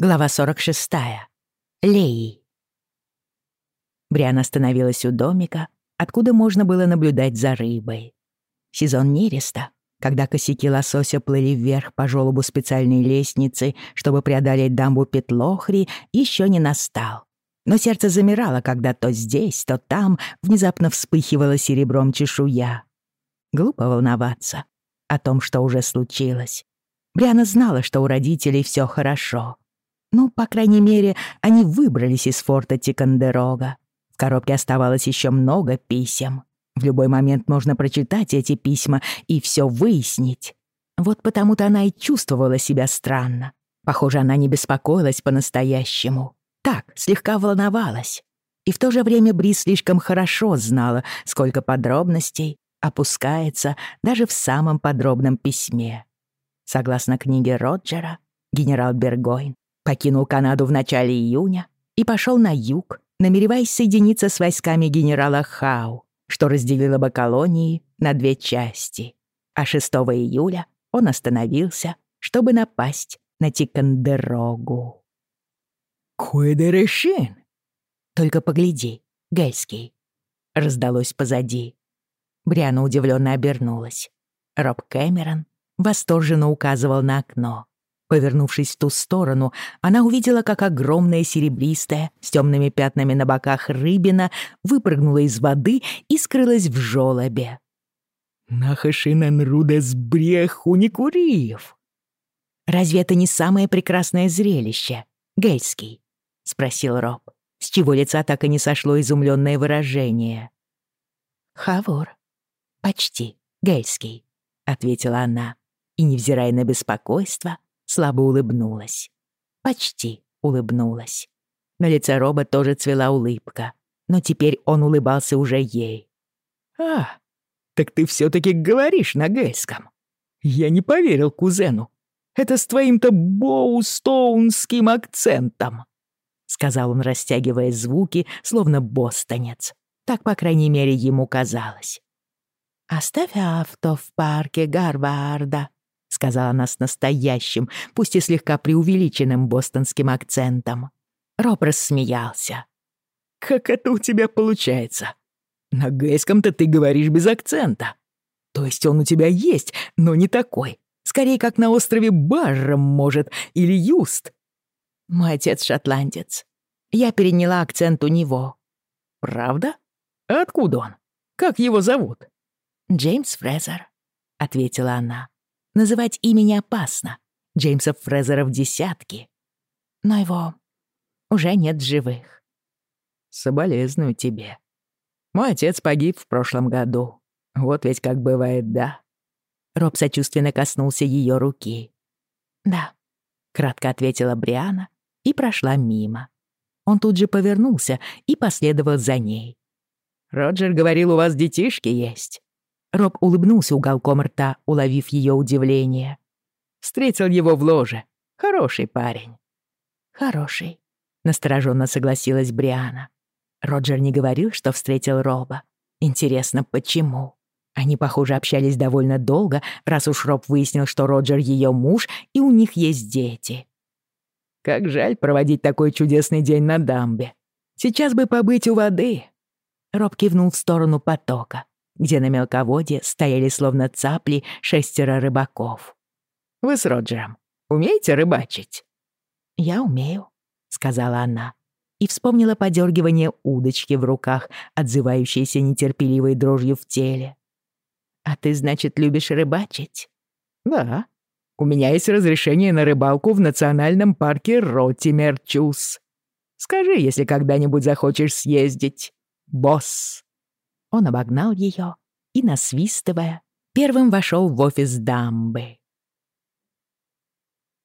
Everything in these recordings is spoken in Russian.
Глава 46. Леи. Бриан остановилась у домика, откуда можно было наблюдать за рыбой. Сезон нереста, когда косяки лосося плыли вверх по желобу специальной лестницы, чтобы преодолеть дамбу Петлохри, еще не настал. Но сердце замирало, когда то здесь, то там внезапно вспыхивала серебром чешуя. Глупо волноваться о том, что уже случилось. Бриана знала, что у родителей все хорошо — ну, по крайней мере, они выбрались из форта Тикандерога. В коробке оставалось еще много писем. В любой момент можно прочитать эти письма и все выяснить. Вот потому-то она и чувствовала себя странно. Похоже, она не беспокоилась по-настоящему. Так, слегка волновалась. И в то же время Бри слишком хорошо знала, сколько подробностей опускается даже в самом подробном письме. Согласно книге Роджера, генерал Бергойн покинул Канаду в начале июня и пошел на юг, намереваясь соединиться с войсками генерала Хау, что разделило бы колонии на две части. А 6 июля он остановился, чтобы напасть на Тикандерогу. «Куэдерешин!» «Только погляди, Гельский!» Раздалось позади. Бриана удивленно обернулась. Роб Кэмерон восторженно указывал на окно. Повернувшись в ту сторону, она увидела, как огромная серебристая, с темными пятнами на боках рыбина выпрыгнула из воды и скрылась в жёлобе. «Нахашинан рудес бреху не курив!» «Разве это не самое прекрасное зрелище, Гельский?» — спросил Роб, с чего лица так и не сошло изумленное выражение. «Хавор. Почти, Гельский», — ответила она, и, невзирая на беспокойство, слабо улыбнулась. Почти улыбнулась. На лице Роба тоже цвела улыбка, но теперь он улыбался уже ей. «А, так ты все-таки говоришь на гельском. Я не поверил кузену. Это с твоим-то боустоунским акцентом», — сказал он, растягивая звуки, словно бостонец. Так, по крайней мере, ему казалось. «Оставь авто в парке Гарварда», — сказала она с настоящим, пусть и слегка преувеличенным бостонским акцентом. Роб рассмеялся. «Как это у тебя получается? На гейском-то ты говоришь без акцента. То есть он у тебя есть, но не такой. Скорее, как на острове Барром, может, или Юст». «Мой отец шотландец. Я переняла акцент у него». «Правда? откуда он? Как его зовут?» «Джеймс Фрезер», — ответила она. Называть имени опасно. Джеймса Фрезера в десятки. Но его уже нет живых. Соболезную тебе. Мой отец погиб в прошлом году. Вот ведь как бывает, да? Роб сочувственно коснулся ее руки. «Да», — кратко ответила Бриана и прошла мимо. Он тут же повернулся и последовал за ней. «Роджер говорил, у вас детишки есть». Роб улыбнулся уголком рта, уловив ее удивление. «Встретил его в ложе. Хороший парень». «Хороший», — настороженно согласилась Бриана. Роджер не говорил, что встретил Роба. Интересно, почему? Они, похоже, общались довольно долго, раз уж Роб выяснил, что Роджер ее муж, и у них есть дети. «Как жаль проводить такой чудесный день на дамбе. Сейчас бы побыть у воды». Роб кивнул в сторону потока где на мелководье стояли словно цапли шестеро рыбаков. «Вы с Роджером умеете рыбачить?» «Я умею», — сказала она, и вспомнила подергивание удочки в руках, отзывающейся нетерпеливой дрожью в теле. «А ты, значит, любишь рыбачить?» «Да. У меня есть разрешение на рыбалку в национальном парке Ротимерчус. Скажи, если когда-нибудь захочешь съездить, босс». Он обогнал ее и, насвистывая, первым вошел в офис дамбы.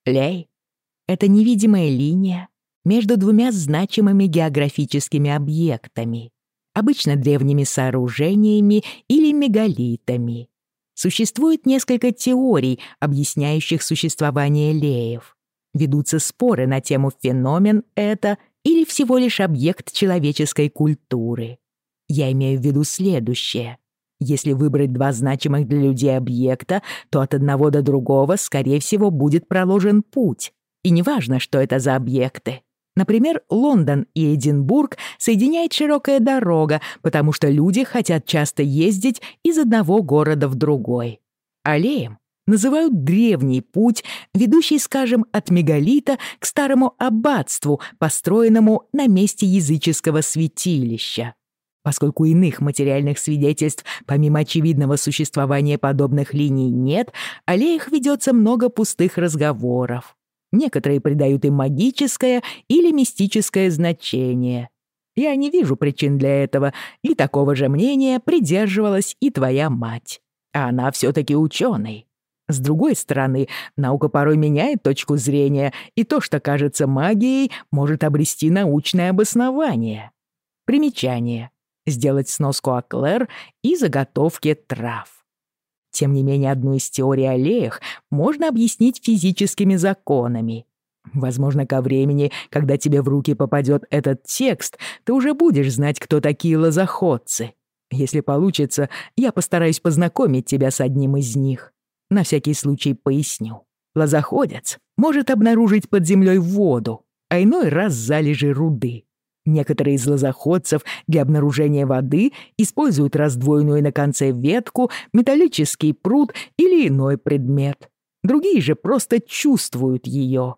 Лей — это невидимая линия между двумя значимыми географическими объектами, обычно древними сооружениями или мегалитами. Существует несколько теорий, объясняющих существование леев. Ведутся споры на тему феномен это или всего лишь объект человеческой культуры. Я имею в виду следующее. Если выбрать два значимых для людей объекта, то от одного до другого, скорее всего, будет проложен путь. И неважно, что это за объекты. Например, Лондон и Эдинбург соединяет широкая дорога, потому что люди хотят часто ездить из одного города в другой. Аллеем называют древний путь, ведущий, скажем, от мегалита к старому аббатству, построенному на месте языческого святилища. Поскольку иных материальных свидетельств, помимо очевидного существования подобных линий, нет, о аллеях ведется много пустых разговоров. Некоторые придают им магическое или мистическое значение. Я не вижу причин для этого, и такого же мнения придерживалась и твоя мать. А она все-таки ученый. С другой стороны, наука порой меняет точку зрения, и то, что кажется магией, может обрести научное обоснование. Примечание. Сделать сноску Аклер и заготовки трав. Тем не менее, одну из теорий о леях можно объяснить физическими законами. Возможно, ко времени, когда тебе в руки попадет этот текст, ты уже будешь знать, кто такие лозоходцы. Если получится, я постараюсь познакомить тебя с одним из них. На всякий случай поясню. Лозоходец может обнаружить под землей воду, а иной раз залежи руды. Некоторые из лозоходцев для обнаружения воды используют раздвоенную на конце ветку, металлический пруд или иной предмет. Другие же просто чувствуют ее.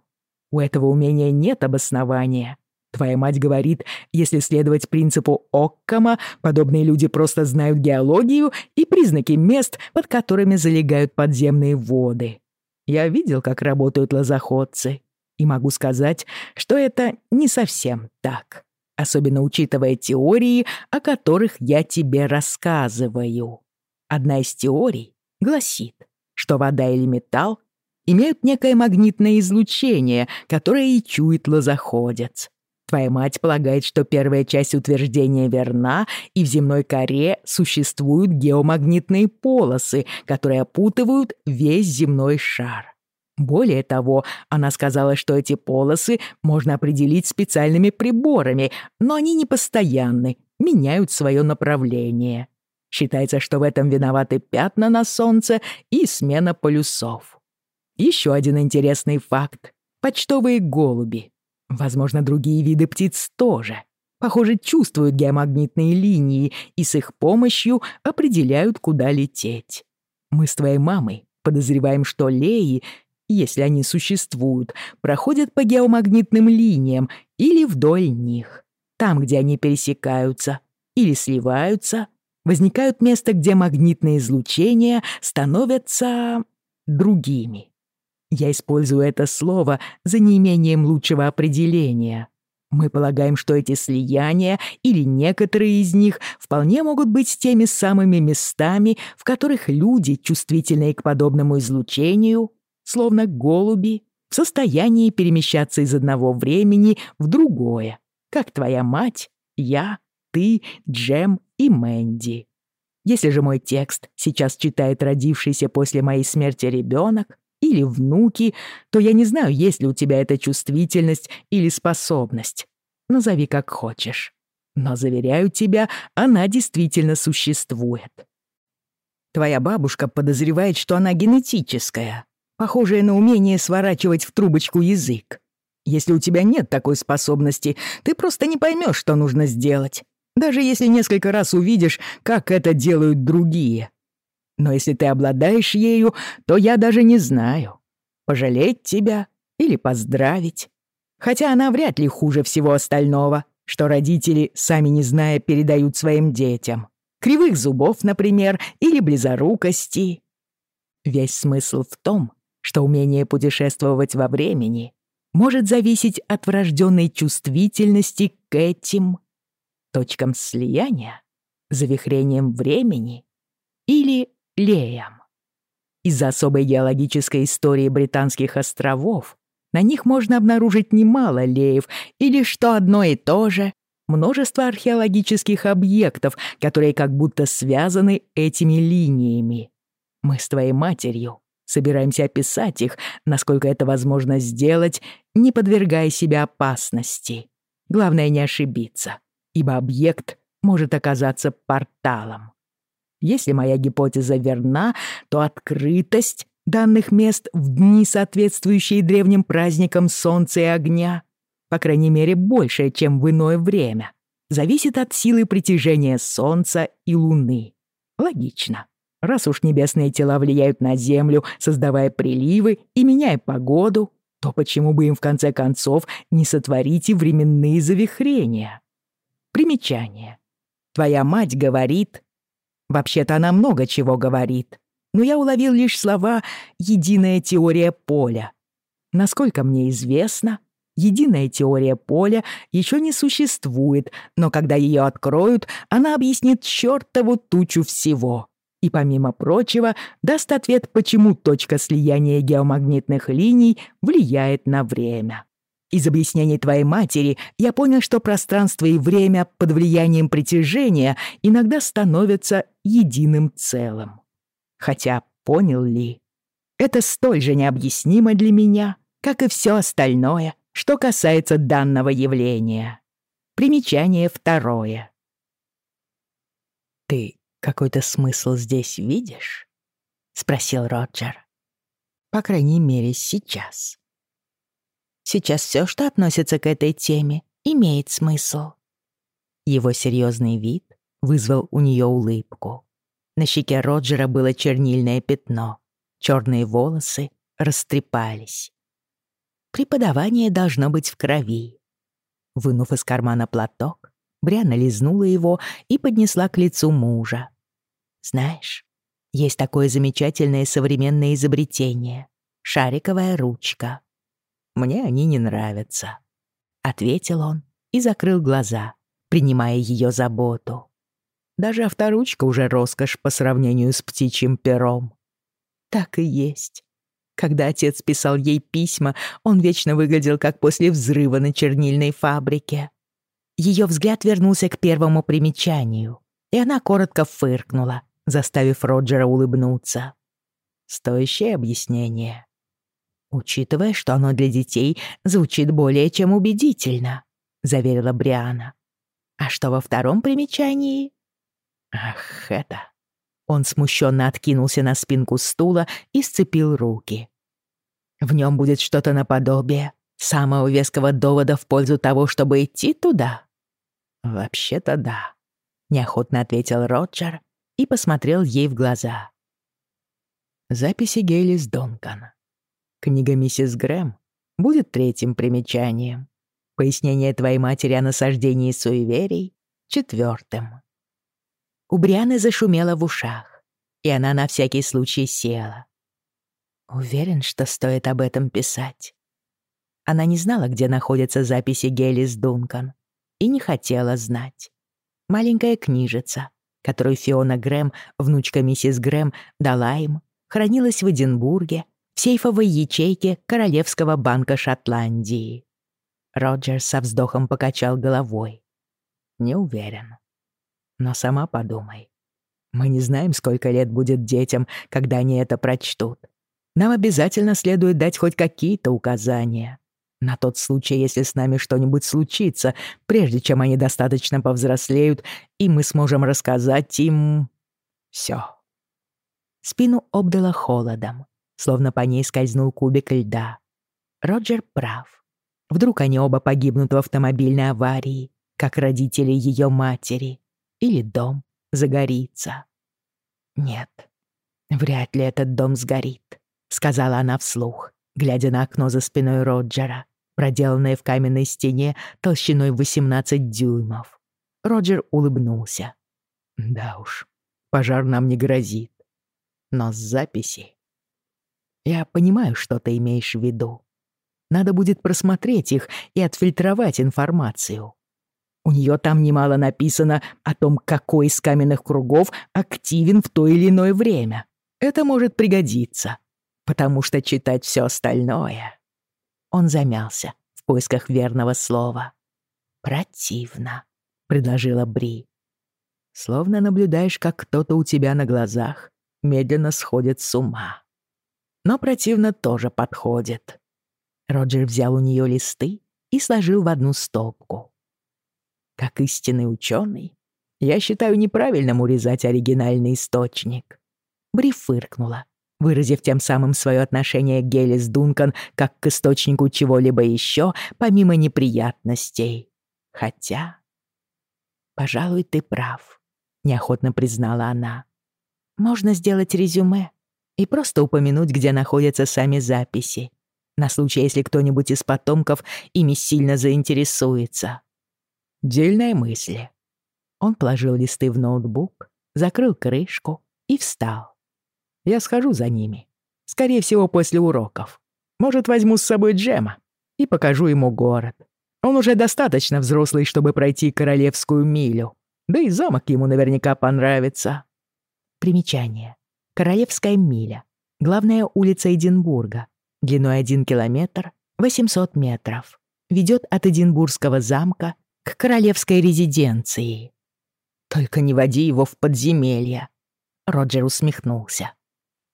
У этого умения нет обоснования. Твоя мать говорит, если следовать принципу Оккама, подобные люди просто знают геологию и признаки мест, под которыми залегают подземные воды. Я видел, как работают лозоходцы, и могу сказать, что это не совсем так особенно учитывая теории, о которых я тебе рассказываю. Одна из теорий гласит, что вода или металл имеют некое магнитное излучение, которое и чует лозоходец. Твоя мать полагает, что первая часть утверждения верна, и в земной коре существуют геомагнитные полосы, которые опутывают весь земной шар. Более того, она сказала, что эти полосы можно определить специальными приборами, но они не постоянны, меняют свое направление. Считается, что в этом виноваты пятна на солнце и смена полюсов. Еще один интересный факт. Почтовые голуби. Возможно, другие виды птиц тоже. Похоже, чувствуют геомагнитные линии и с их помощью определяют, куда лететь. Мы с твоей мамой подозреваем, что леи если они существуют, проходят по геомагнитным линиям или вдоль них. Там, где они пересекаются или сливаются, возникают места, где магнитные излучения становятся другими. Я использую это слово за неимением лучшего определения. Мы полагаем, что эти слияния или некоторые из них вполне могут быть теми самыми местами, в которых люди, чувствительные к подобному излучению, словно голуби, в состоянии перемещаться из одного времени в другое, как твоя мать, я, ты, Джем и Мэнди. Если же мой текст сейчас читает родившийся после моей смерти ребенок или внуки, то я не знаю, есть ли у тебя эта чувствительность или способность. Назови как хочешь. Но, заверяю тебя, она действительно существует. Твоя бабушка подозревает, что она генетическая, похожее на умение сворачивать в трубочку язык. Если у тебя нет такой способности, ты просто не поймешь, что нужно сделать, даже если несколько раз увидишь, как это делают другие. Но если ты обладаешь ею, то я даже не знаю, пожалеть тебя или поздравить. Хотя она вряд ли хуже всего остального, что родители, сами не зная, передают своим детям. Кривых зубов, например, или близорукости. Весь смысл в том, что умение путешествовать во времени может зависеть от врожденной чувствительности к этим точкам слияния, завихрением времени или леям. Из-за особой геологической истории британских островов на них можно обнаружить немало леев или, что одно и то же, множество археологических объектов, которые как будто связаны этими линиями. Мы с твоей матерью Собираемся описать их, насколько это возможно сделать, не подвергая себя опасности. Главное не ошибиться, ибо объект может оказаться порталом. Если моя гипотеза верна, то открытость данных мест в дни, соответствующие древним праздникам солнца и огня, по крайней мере, большее, чем в иное время, зависит от силы притяжения солнца и луны. Логично. Раз уж небесные тела влияют на Землю, создавая приливы и меняя погоду, то почему бы им в конце концов не сотворить и временные завихрения? Примечание. Твоя мать говорит... Вообще-то она много чего говорит, но я уловил лишь слова «единая теория поля». Насколько мне известно, единая теория поля еще не существует, но когда ее откроют, она объяснит чертову тучу всего и, помимо прочего, даст ответ, почему точка слияния геомагнитных линий влияет на время. Из объяснений твоей матери я понял, что пространство и время под влиянием притяжения иногда становятся единым целым. Хотя понял ли? Это столь же необъяснимо для меня, как и все остальное, что касается данного явления. Примечание второе. Ты какой-то смысл здесь видишь?» — спросил Роджер. «По крайней мере, сейчас». «Сейчас все, что относится к этой теме, имеет смысл». Его серьезный вид вызвал у нее улыбку. На щеке Роджера было чернильное пятно, черные волосы растрепались. Преподавание должно быть в крови. Вынув из кармана платок, Бриана лизнула его и поднесла к лицу мужа. Знаешь, есть такое замечательное современное изобретение — шариковая ручка. Мне они не нравятся. Ответил он и закрыл глаза, принимая ее заботу. Даже авторучка уже роскошь по сравнению с птичьим пером. Так и есть. Когда отец писал ей письма, он вечно выглядел как после взрыва на чернильной фабрике. Ее взгляд вернулся к первому примечанию, и она коротко фыркнула, заставив Роджера улыбнуться. Стоящее объяснение. Учитывая, что оно для детей звучит более чем убедительно, заверила Бриана. А что во втором примечании? Ах, это... Он смущенно откинулся на спинку стула и сцепил руки. В нем будет что-то наподобие самого веского довода в пользу того, чтобы идти туда. Вообще-то да, неохотно ответил Роджер и посмотрел ей в глаза. Записи Гейлис Донкан. Книга миссис Грэм будет третьим примечанием. Пояснение твоей матери о насаждении суеверий — четвертым. У Брианы зашумело в ушах, и она на всякий случай села. Уверен, что стоит об этом писать. Она не знала, где находятся записи Гелис Дункан, и не хотела знать. Маленькая книжица, которую Фиона Грэм, внучка миссис Грэм, дала им, хранилась в Эдинбурге, в сейфовой ячейке Королевского банка Шотландии. Роджер со вздохом покачал головой. Не уверен. Но сама подумай. Мы не знаем, сколько лет будет детям, когда они это прочтут. Нам обязательно следует дать хоть какие-то указания. На тот случай, если с нами что-нибудь случится, прежде чем они достаточно повзрослеют, и мы сможем рассказать им... всё. Спину обдало холодом, словно по ней скользнул кубик льда. Роджер прав. Вдруг они оба погибнут в автомобильной аварии, как родители ее матери, или дом загорится. Нет, вряд ли этот дом сгорит, сказала она вслух, глядя на окно за спиной Роджера проделанное в каменной стене толщиной 18 дюймов. Роджер улыбнулся. «Да уж, пожар нам не грозит. Но с записи...» «Я понимаю, что ты имеешь в виду. Надо будет просмотреть их и отфильтровать информацию. У нее там немало написано о том, какой из каменных кругов активен в то или иное время. Это может пригодиться, потому что читать все остальное он замялся в поисках верного слова. «Противно», — предложила Бри. «Словно наблюдаешь, как кто-то у тебя на глазах медленно сходит с ума. Но противно тоже подходит». Роджер взял у нее листы и сложил в одну стопку. «Как истинный ученый, я считаю неправильным урезать оригинальный источник». Бри фыркнула выразив тем самым свое отношение к Гелис Дункан как к источнику чего-либо еще, помимо неприятностей. Хотя... «Пожалуй, ты прав», — неохотно признала она. «Можно сделать резюме и просто упомянуть, где находятся сами записи, на случай, если кто-нибудь из потомков ими сильно заинтересуется». Дельная мысль. Он положил листы в ноутбук, закрыл крышку и встал. Я схожу за ними. Скорее всего, после уроков. Может, возьму с собой Джема и покажу ему город. Он уже достаточно взрослый, чтобы пройти королевскую милю. Да и замок ему наверняка понравится. Примечание. Королевская миля. Главная улица Эдинбурга. Длиной 1 километр, 800 метров. Ведет от Эдинбургского замка к королевской резиденции. Только не води его в подземелье. Роджер усмехнулся.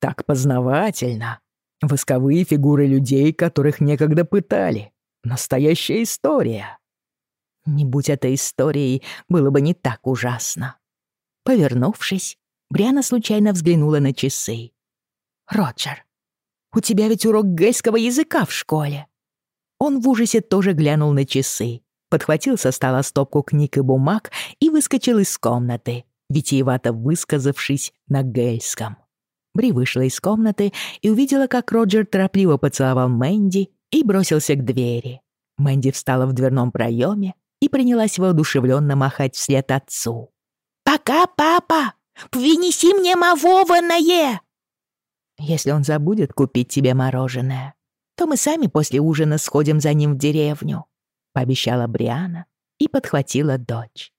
Так познавательно. Восковые фигуры людей, которых некогда пытали. Настоящая история. Не будь это историей, было бы не так ужасно. Повернувшись, Бриана случайно взглянула на часы. «Роджер, у тебя ведь урок гейского языка в школе». Он в ужасе тоже глянул на часы, подхватил со стола стопку книг и бумаг и выскочил из комнаты, витиевато высказавшись на гельском. Бри вышла из комнаты и увидела, как Роджер торопливо поцеловал Мэнди и бросился к двери. Мэнди встала в дверном проеме и принялась воодушевленно махать вслед отцу. «Пока, папа! Принеси мне мороженое!» «Если он забудет купить тебе мороженое, то мы сами после ужина сходим за ним в деревню», — пообещала Бриана и подхватила дочь.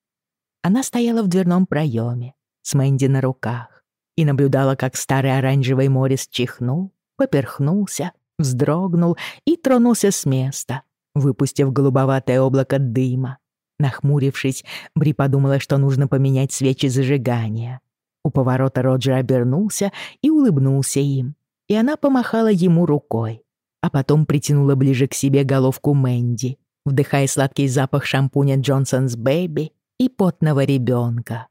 Она стояла в дверном проеме с Мэнди на руках и наблюдала, как старый оранжевый Морис чихнул, поперхнулся, вздрогнул и тронулся с места, выпустив голубоватое облако дыма. Нахмурившись, Бри подумала, что нужно поменять свечи зажигания. У поворота Роджер обернулся и улыбнулся им, и она помахала ему рукой, а потом притянула ближе к себе головку Мэнди, вдыхая сладкий запах шампуня Джонсон's Baby и потного ребенка.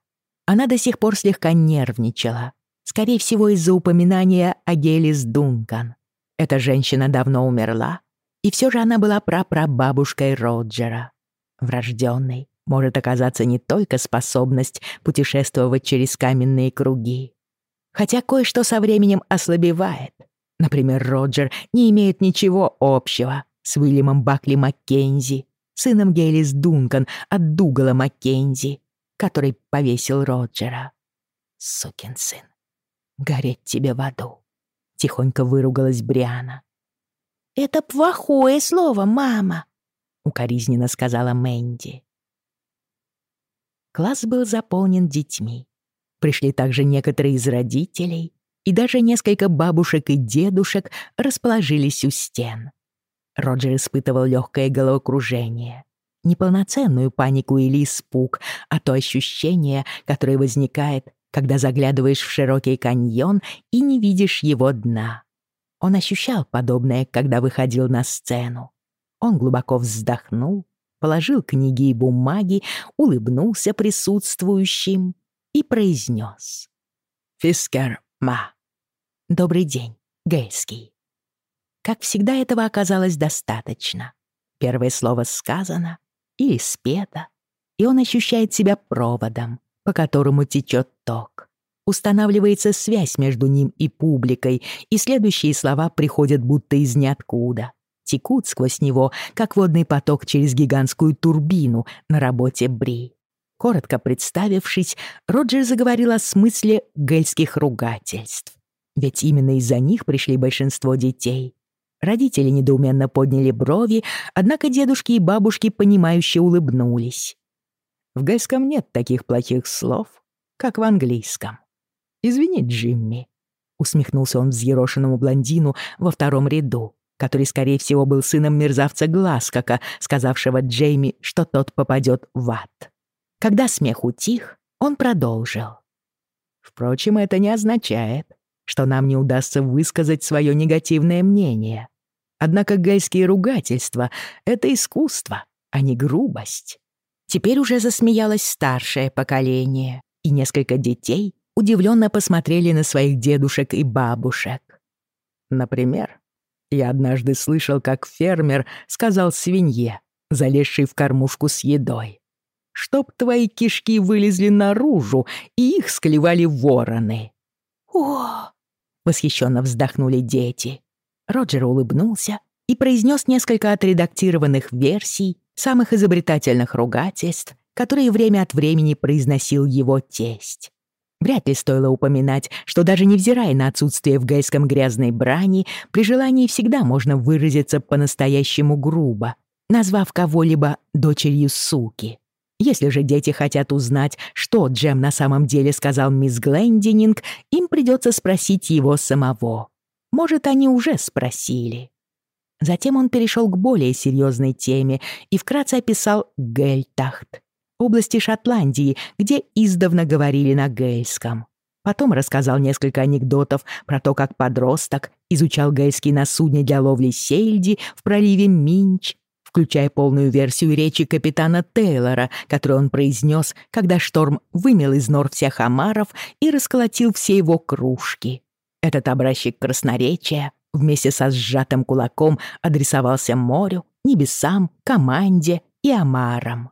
Она до сих пор слегка нервничала. Скорее всего, из-за упоминания о Гелис Дункан. Эта женщина давно умерла, и все же она была прапрабабушкой Роджера. Врожденной может оказаться не только способность путешествовать через каменные круги. Хотя кое-что со временем ослабевает. Например, Роджер не имеет ничего общего с Уильямом Бакли Маккензи, сыном Гейлис Дункан от Дугала Маккензи, который повесил Роджера. Сукин сын. Гореть тебе в аду. Тихонько выругалась Бриана. «Это плохое слово, мама», — укоризненно сказала Мэнди. Класс был заполнен детьми. Пришли также некоторые из родителей, и даже несколько бабушек и дедушек расположились у стен. Роджер испытывал легкое головокружение неполноценную панику или испуг, а то ощущение, которое возникает, когда заглядываешь в широкий каньон и не видишь его дна. Он ощущал подобное, когда выходил на сцену. Он глубоко вздохнул, положил книги и бумаги, улыбнулся присутствующим и произнес. «Фискер Ма». «Добрый день, Гельский». Как всегда, этого оказалось достаточно. Первое слово сказано, или спета, и он ощущает себя проводом, по которому течет ток. Устанавливается связь между ним и публикой, и следующие слова приходят будто из ниоткуда. Текут сквозь него, как водный поток через гигантскую турбину на работе Бри. Коротко представившись, Роджер заговорил о смысле гельских ругательств. Ведь именно из-за них пришли большинство детей. Родители недоуменно подняли брови, однако дедушки и бабушки понимающе улыбнулись. В гайском нет таких плохих слов, как в английском. «Извини, Джимми», — усмехнулся он взъерошенному блондину во втором ряду, который, скорее всего, был сыном мерзавца Гласкака, сказавшего Джейми, что тот попадет в ад. Когда смех утих, он продолжил. «Впрочем, это не означает, что нам не удастся высказать свое негативное мнение. Однако гайские ругательства — это искусство, а не грубость. Теперь уже засмеялось старшее поколение, и несколько детей удивленно посмотрели на своих дедушек и бабушек. Например, я однажды слышал, как фермер сказал свинье, залезшей в кормушку с едой, «Чтоб твои кишки вылезли наружу, и их склевали вороны». «О!» — восхищенно вздохнули дети. Роджер улыбнулся и произнес несколько отредактированных версий самых изобретательных ругательств, которые время от времени произносил его тесть. Вряд ли стоило упоминать, что даже невзирая на отсутствие в гейском грязной брани, при желании всегда можно выразиться по-настоящему грубо, назвав кого-либо дочерью суки. Если же дети хотят узнать, что Джем на самом деле сказал мисс Глендининг, им придется спросить его самого. Может, они уже спросили. Затем он перешел к более серьезной теме и вкратце описал Гельтахт, области Шотландии, где издавна говорили на гельском. Потом рассказал несколько анекдотов про то, как подросток изучал гельский на судне для ловли сельди в проливе Минч, включая полную версию речи капитана Тейлора, которую он произнес, когда шторм вымел из нор всех омаров и расколотил все его кружки. Этот образчик красноречия вместе со сжатым кулаком адресовался морю, небесам, команде и омарам.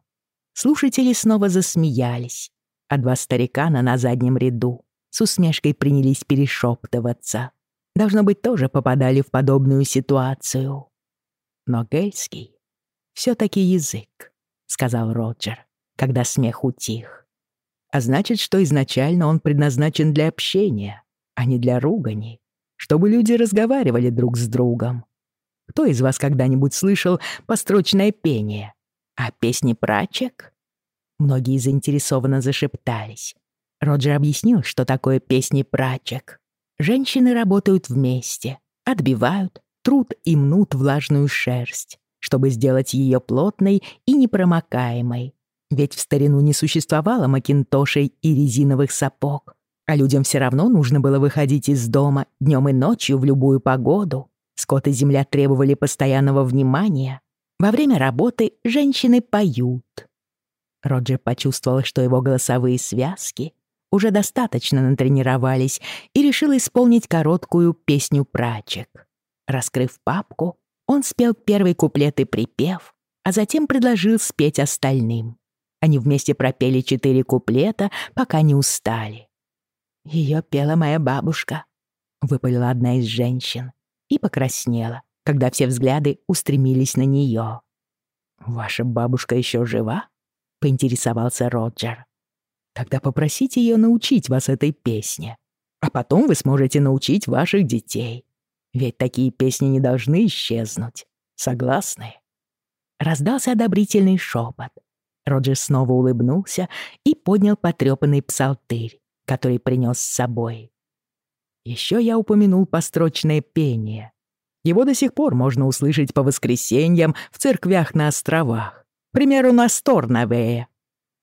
Слушатели снова засмеялись, а два старикана на заднем ряду с усмешкой принялись перешептываться. Должно быть, тоже попадали в подобную ситуацию. Но гельский все-таки язык, сказал Роджер, когда смех утих. А значит, что изначально он предназначен для общения, а не для ругани, чтобы люди разговаривали друг с другом. Кто из вас когда-нибудь слышал построчное пение? А песни прачек? Многие заинтересованно зашептались. Роджер объяснил, что такое песни прачек. Женщины работают вместе, отбивают, труд и мнут влажную шерсть, чтобы сделать ее плотной и непромокаемой. Ведь в старину не существовало макинтошей и резиновых сапог, а людям все равно нужно было выходить из дома днем и ночью в любую погоду. Скот и земля требовали постоянного внимания, во время работы женщины поют. Роджер почувствовал, что его голосовые связки уже достаточно натренировались и решил исполнить короткую песню прачек. Раскрыв папку, он спел первый куплет и припев, а затем предложил спеть остальным. Они вместе пропели четыре куплета, пока не устали. «Ее пела моя бабушка», — выпалила одна из женщин и покраснела, когда все взгляды устремились на нее. «Ваша бабушка еще жива?» — поинтересовался Роджер. «Тогда попросите ее научить вас этой песне, а потом вы сможете научить ваших детей. Ведь такие песни не должны исчезнуть. Согласны?» Раздался одобрительный шепот. Роджер снова улыбнулся и поднял потрепанный псалтырь, который принес с собой. Еще я упомянул построчное пение. Его до сих пор можно услышать по воскресеньям в церквях на островах. К примеру, на Сторновее.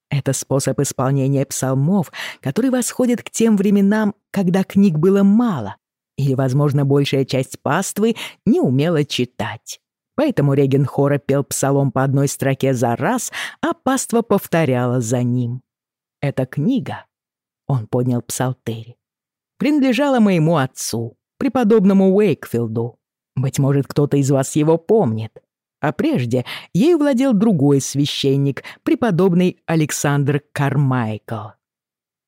Это способ исполнения псалмов, который восходит к тем временам, когда книг было мало, или, возможно, большая часть паствы не умела читать. Поэтому Реген Хора пел псалом по одной строке за раз, а паства повторяла за ним. Эта книга, он поднял псалтырь, принадлежала моему отцу, преподобному Уэйкфилду, быть может, кто-то из вас его помнит. А прежде ей владел другой священник, преподобный Александр Кармайкл.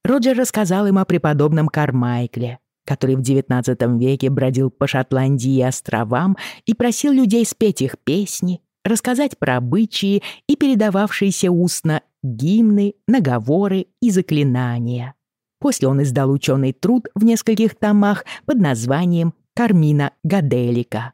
Роджер рассказал им о преподобном Кармайкле, который в XIX веке бродил по Шотландии и островам и просил людей спеть их песни, рассказать про обычаи и передававшиеся устно гимны, наговоры и заклинания. После он издал ученый труд в нескольких томах под названием Кармина Гаделика.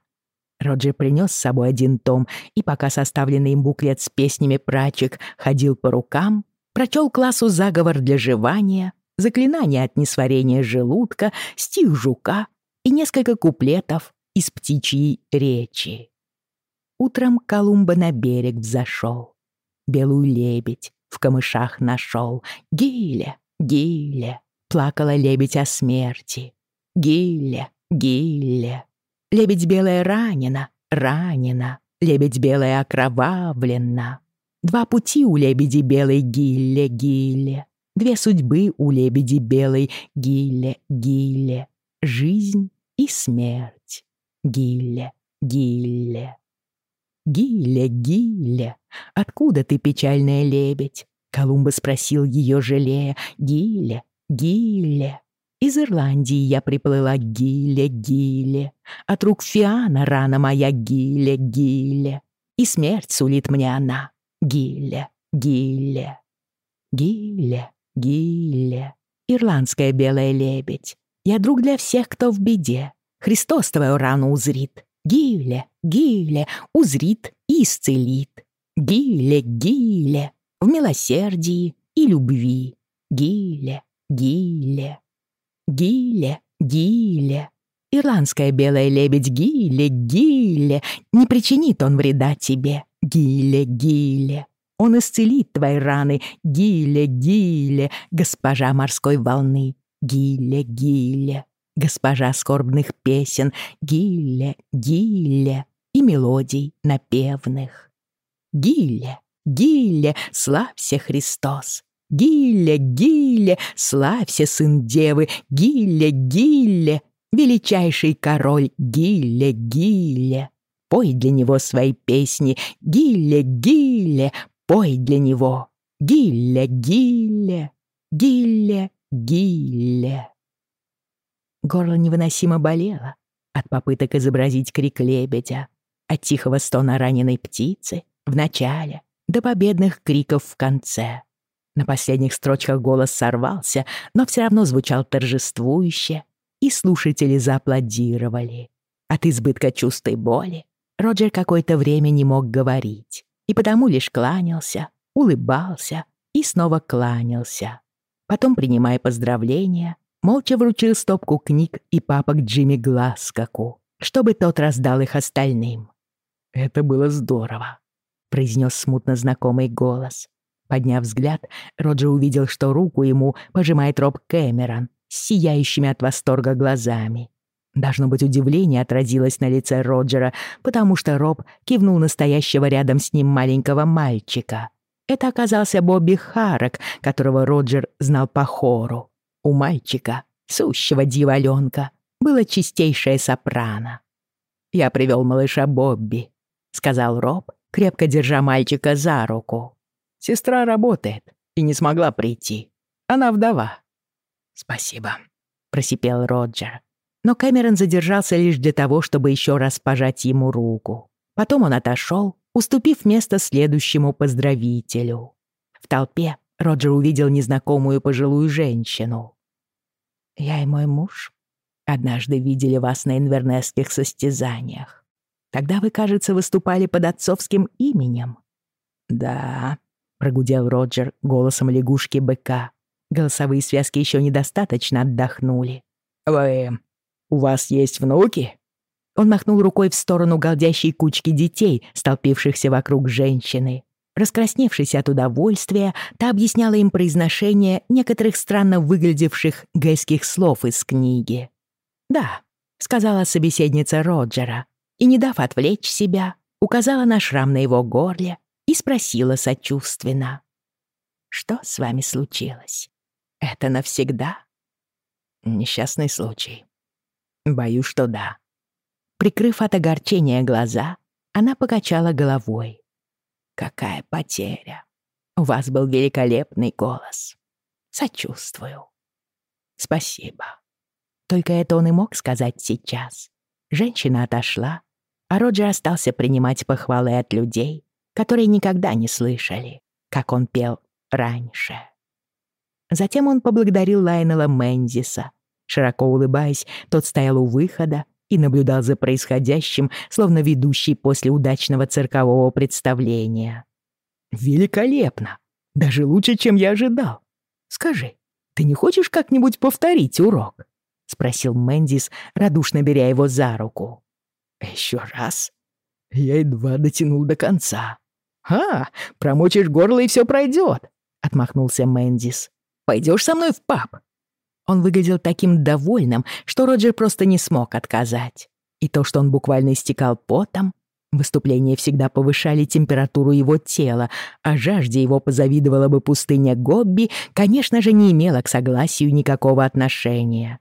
Роджер принес с собой один том, и пока составленный им буклет с песнями прачек ходил по рукам, прочел классу заговор для жевания, заклинание от несварения желудка, стих жука и несколько куплетов из птичьей речи. Утром Колумба на берег взошел. Белую лебедь в камышах нашел. Гиля, Гиля, плакала лебедь о смерти. Гиля, Гилле. Лебедь белая ранена, ранена. Лебедь белая окровавлена. Два пути у лебеди белой Гилле, Гилле. Две судьбы у лебеди белой Гилле, Гилле. Жизнь и смерть. Гилле, Гилле. Гилле, Гилле, откуда ты, печальная лебедь? Колумба спросил ее, жалея. Гилле, Гилле. Из Ирландии я приплыла Гилле, Гилле. От рук Фиана рана моя Гилле, Гилле. И смерть сулит мне она. Гилле, Гилле. Гилле, Гилле. Ирландская белая лебедь. Я друг для всех, кто в беде. Христос твою рану узрит. Гиле, Гиле, узрит и исцелит. Гиле, Гиле, в милосердии и любви. Гиле, Гиле. Гиле, Гиле. Ирландская белая лебедь Гиле, Гиле. Не причинит он вреда тебе. Гиле, Гиле. Он исцелит твои раны. Гиле, Гиле, госпожа морской волны. Гиле, Гиле госпожа скорбных песен, Гилле, Гилле и мелодий напевных. Гилле, Гилле, славься Христос! Гилле, Гилле, славься, сын девы! Гилле, Гилле, величайший король Гилле, Гилле! Пой для него свои песни, Гилле, Гилле, пой для него! Гилле, Гилле, Гилле, Гилле. Горло невыносимо болело от попыток изобразить крик лебедя, от тихого стона раненой птицы в начале до победных криков в конце. На последних строчках голос сорвался, но все равно звучал торжествующе, и слушатели зааплодировали. От избытка чувств и боли Роджер какое-то время не мог говорить, и потому лишь кланялся, улыбался и снова кланялся. Потом, принимая поздравления, молча вручил стопку книг и папок Джимми Гласкаку, чтобы тот раздал их остальным. «Это было здорово», — произнес смутно знакомый голос. Подняв взгляд, Роджер увидел, что руку ему пожимает Роб Кэмерон с сияющими от восторга глазами. Должно быть, удивление отразилось на лице Роджера, потому что Роб кивнул настоящего рядом с ним маленького мальчика. Это оказался Бобби Харрок, которого Роджер знал по хору. У мальчика, сущего дьяволенка, было чистейшее сопрано. «Я привел малыша Бобби», — сказал Роб, крепко держа мальчика за руку. «Сестра работает и не смогла прийти. Она вдова». «Спасибо», — просипел Роджер. Но Кэмерон задержался лишь для того, чтобы еще раз пожать ему руку. Потом он отошел, уступив место следующему поздравителю. В толпе Роджер увидел незнакомую пожилую женщину. Я и мой муж однажды видели вас на инвернесских состязаниях. Тогда вы, кажется, выступали под отцовским именем. Да, прогудел Роджер голосом лягушки-быка. Голосовые связки еще недостаточно отдохнули. Вы... у вас есть внуки? Он махнул рукой в сторону голдящей кучки детей, столпившихся вокруг женщины. Раскрасневшись от удовольствия, та объясняла им произношение некоторых странно выглядевших гейских слов из книги. «Да», — сказала собеседница Роджера, и, не дав отвлечь себя, указала на шрам на его горле и спросила сочувственно. «Что с вами случилось? Это навсегда?» «Несчастный случай. Боюсь, что да». Прикрыв от огорчения глаза, она покачала головой. Какая потеря. У вас был великолепный голос. Сочувствую. Спасибо. Только это он и мог сказать сейчас. Женщина отошла, а Роджер остался принимать похвалы от людей, которые никогда не слышали, как он пел раньше. Затем он поблагодарил Лайнела Мэнзиса. Широко улыбаясь, тот стоял у выхода и наблюдал за происходящим, словно ведущий после удачного циркового представления. «Великолепно! Даже лучше, чем я ожидал. Скажи, ты не хочешь как-нибудь повторить урок?» — спросил Мэндис, радушно беря его за руку. «Еще раз?» Я едва дотянул до конца. «А, промочишь горло, и все пройдет!» — отмахнулся Мэндис. «Пойдешь со мной в паб? Он выглядел таким довольным, что Роджер просто не смог отказать. И то, что он буквально истекал потом, выступления всегда повышали температуру его тела, а жажде его позавидовала бы пустыня Гобби, конечно же, не имела к согласию никакого отношения.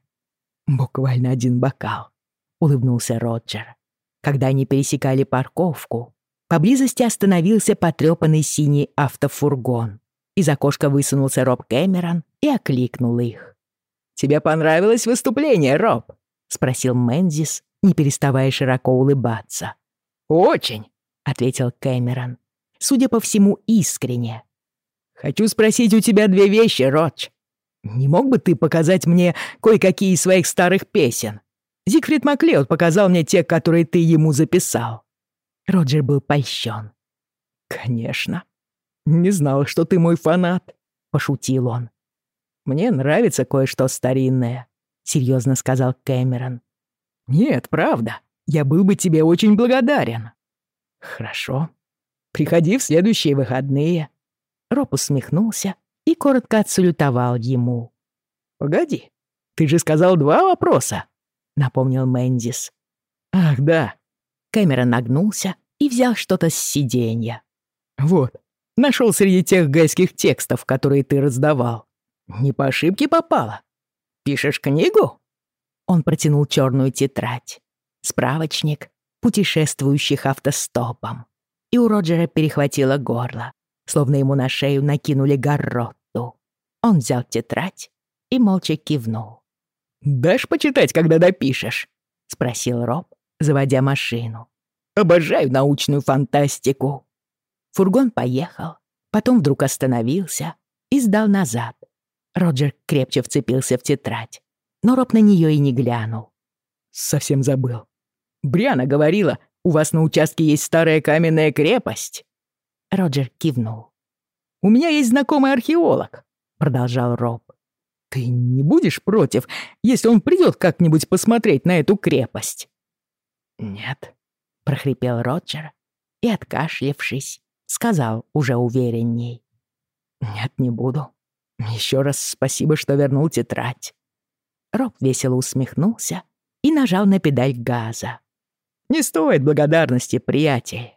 «Буквально один бокал», — улыбнулся Роджер. Когда они пересекали парковку, поблизости остановился потрёпанный синий автофургон. Из окошка высунулся Роб Кэмерон и окликнул их. «Тебе понравилось выступление, Роб?» — спросил Мэнзис, не переставая широко улыбаться. «Очень», — ответил Кэмерон. Судя по всему, искренне. «Хочу спросить у тебя две вещи, Родж. Не мог бы ты показать мне кое-какие из своих старых песен? Зигфрид Маклеод показал мне те, которые ты ему записал». Роджер был польщен. «Конечно. Не знал, что ты мой фанат», — пошутил он. «Мне нравится кое-что старинное», — серьезно сказал Кэмерон. «Нет, правда. Я был бы тебе очень благодарен». «Хорошо. Приходи в следующие выходные». Роб усмехнулся и коротко отсалютовал ему. «Погоди, ты же сказал два вопроса», — напомнил Мэндис. «Ах, да». Кэмерон нагнулся и взял что-то с сиденья. «Вот, нашел среди тех гайских текстов, которые ты раздавал. Не по ошибке попало. Пишешь книгу?» Он протянул черную тетрадь. Справочник путешествующих автостопом. И у Роджера перехватило горло, словно ему на шею накинули гарротту. Он взял тетрадь и молча кивнул. «Дашь почитать, когда допишешь?» — спросил Роб, заводя машину. «Обожаю научную фантастику». Фургон поехал, потом вдруг остановился и сдал назад. Роджер крепче вцепился в тетрадь, но Роб на нее и не глянул. «Совсем забыл. Бриана говорила, у вас на участке есть старая каменная крепость». Роджер кивнул. «У меня есть знакомый археолог», — продолжал Роб. «Ты не будешь против, если он придет как-нибудь посмотреть на эту крепость?» «Нет», — прохрипел Роджер и, откашлявшись, сказал уже уверенней. «Нет, не буду. Еще раз спасибо, что вернул тетрадь». Роб весело усмехнулся и нажал на педаль газа. «Не стоит благодарности, приятель.